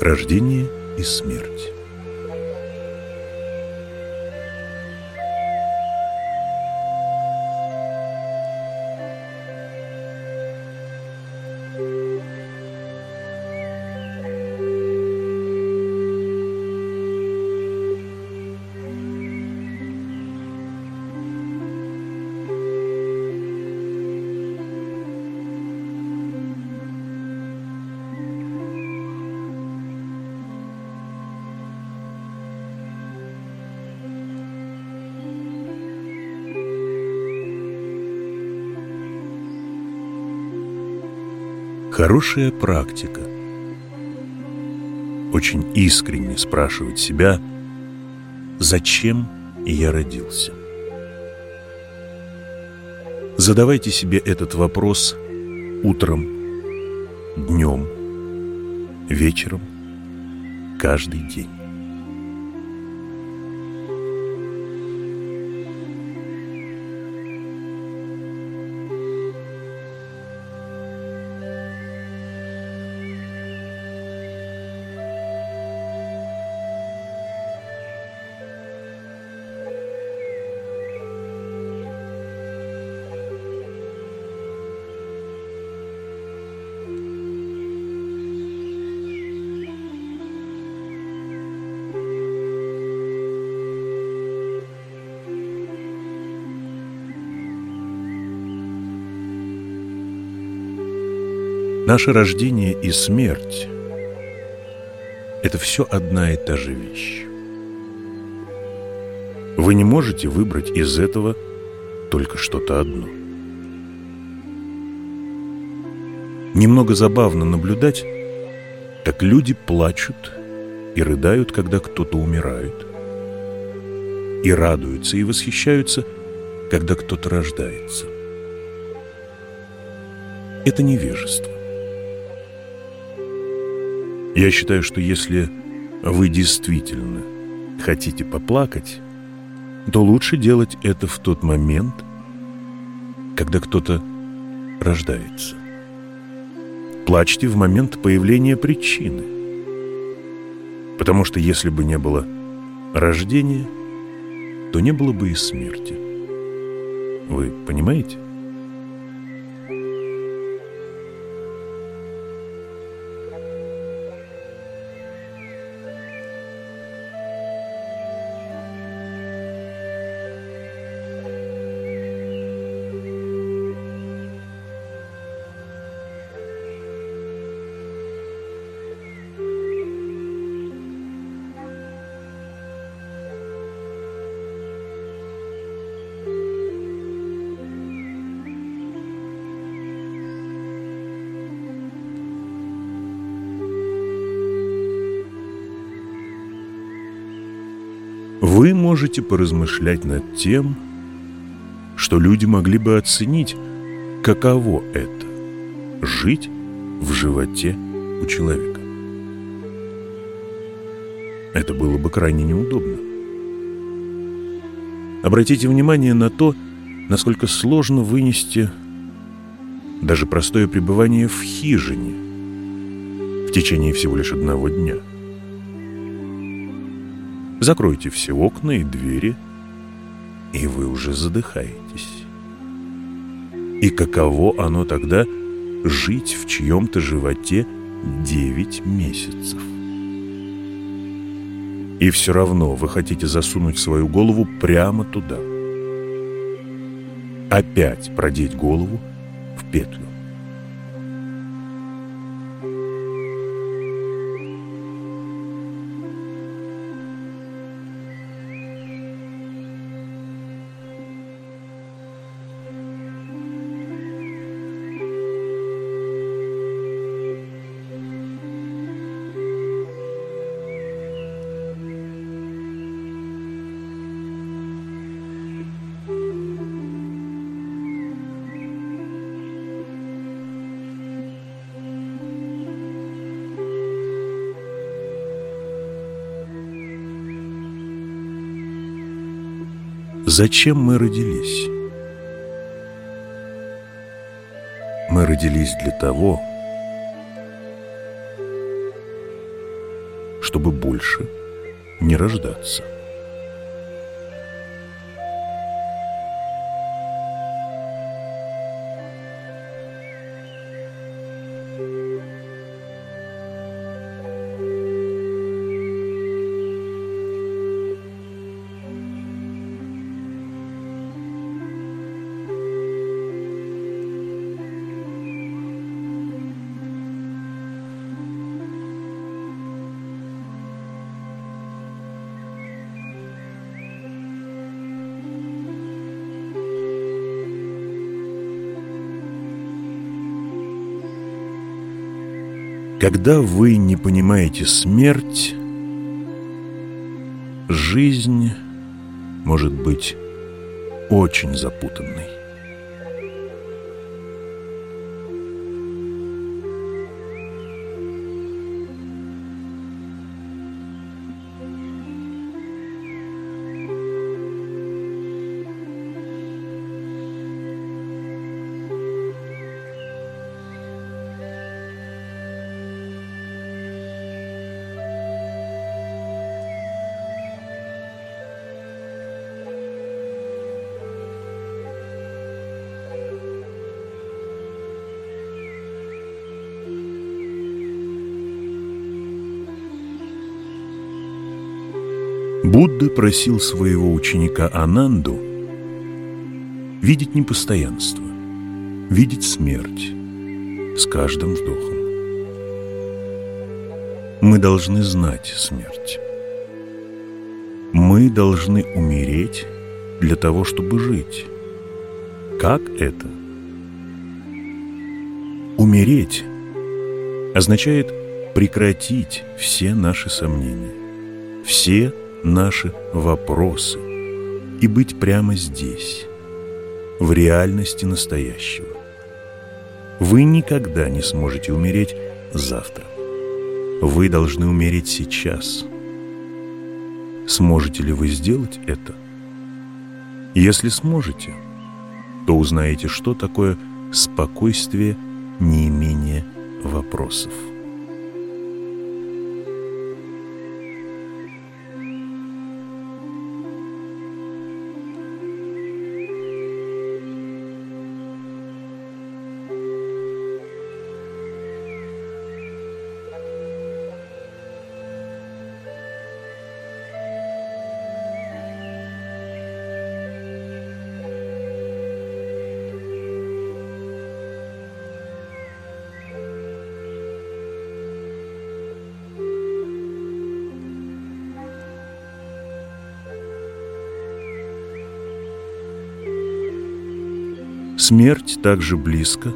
Рождение и смерть. Хорошая практика. Очень искренне спрашивать себя, зачем я родился. Задавайте себе этот вопрос утром, днем, вечером, каждый день. Наше рождение и смерть – это все одна и та же вещь. Вы не можете выбрать из этого только что-то одно. Немного забавно наблюдать, как люди плачут и рыдают, когда кто-то умирает, и радуются и восхищаются, когда кто-то рождается. Это невежество. Я считаю, что если вы действительно хотите поплакать, то лучше делать это в тот момент, когда кто-то рождается. Плачьте в момент появления причины. Потому что если бы не было рождения, то не было бы и смерти. Вы понимаете? Вы можете поразмышлять над тем, что люди могли бы оценить, каково это – жить в животе у человека. Это было бы крайне неудобно. Обратите внимание на то, насколько сложно вынести даже простое пребывание в хижине в течение всего лишь одного дня – Закройте все окна и двери, и вы уже задыхаетесь. И каково оно тогда жить в чьем-то животе девять месяцев? И все равно вы хотите засунуть свою голову прямо туда. Опять продеть голову в петлю. Зачем мы родились? Мы родились для того, больше не рождаться. Когда вы не понимаете смерть, жизнь может быть очень запутанной. Будда просил своего ученика Ананду видеть непостоянство, видеть смерть с каждым вдохом. Мы должны знать смерть. Мы должны умереть для того, чтобы жить. Как это? Умереть означает прекратить все наши сомнения, все наши вопросы и быть прямо здесь, в реальности настоящего. Вы никогда не сможете умереть завтра. Вы должны умереть сейчас. Сможете ли вы сделать это? Если сможете, то узнаете, что такое спокойствие неимения вопросов. Смерть так же близко,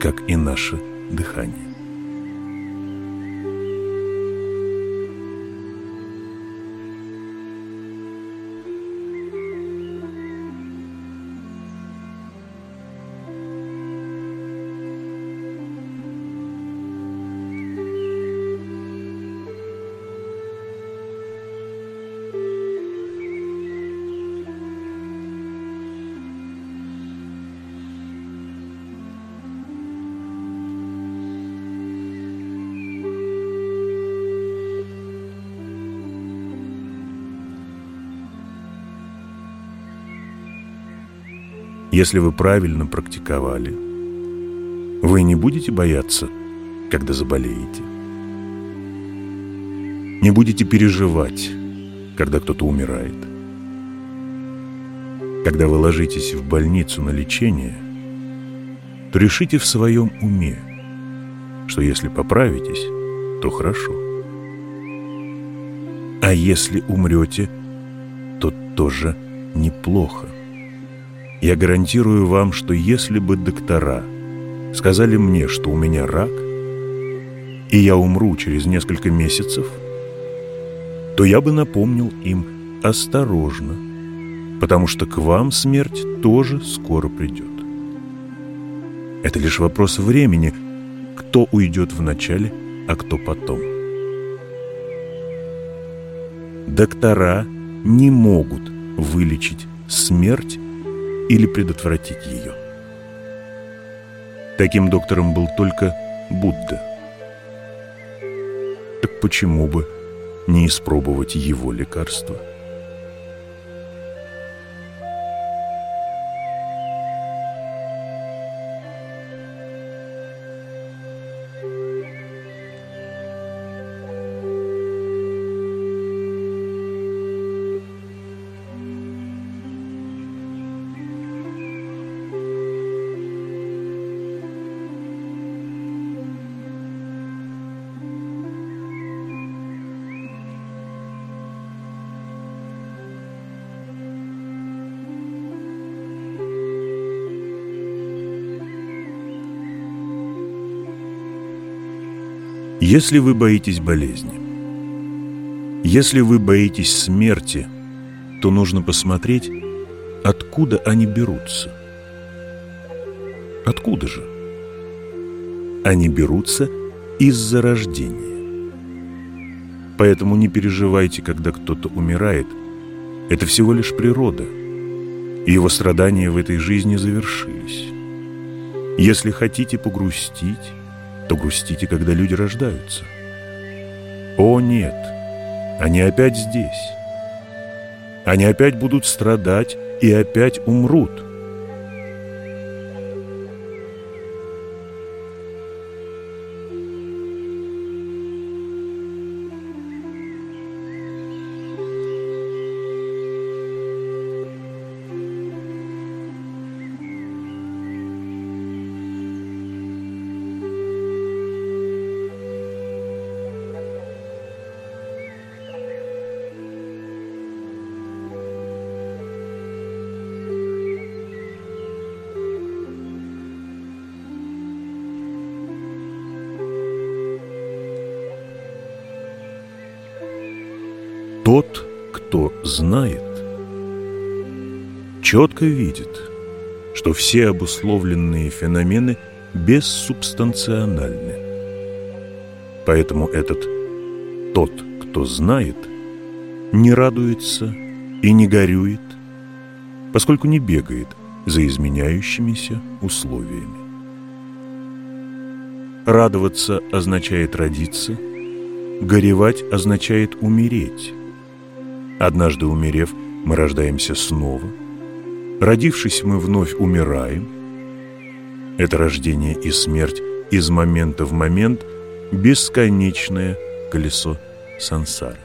как и наше дыхание. Если вы правильно практиковали, вы не будете бояться, когда заболеете. Не будете переживать, когда кто-то умирает. Когда вы ложитесь в больницу на лечение, то решите в своем уме, что если поправитесь, то хорошо. А если умрете, то тоже неплохо. Я гарантирую вам, что если бы доктора сказали мне, что у меня рак, и я умру через несколько месяцев, то я бы напомнил им осторожно, потому что к вам смерть тоже скоро придет. Это лишь вопрос времени, кто уйдет в начале, а кто потом. Доктора не могут вылечить смерть или предотвратить ее. Таким доктором был только Будда. Так почему бы не испробовать его лекарства? Если вы боитесь болезни, если вы боитесь смерти, то нужно посмотреть, откуда они берутся. Откуда же? Они берутся из-за рождения. Поэтому не переживайте, когда кто-то умирает. Это всего лишь природа, и его страдания в этой жизни завершились. Если хотите погрустить, то грустите, когда люди рождаются. О нет, они опять здесь. Они опять будут страдать и опять умрут. Тот, кто знает, четко видит, что все обусловленные феномены бессубстанциональны. Поэтому этот «тот, кто знает» не радуется и не горюет, поскольку не бегает за изменяющимися условиями. Радоваться означает родиться, горевать означает умереть. Однажды умерев, мы рождаемся снова. Родившись, мы вновь умираем. Это рождение и смерть из момента в момент – бесконечное колесо сансары.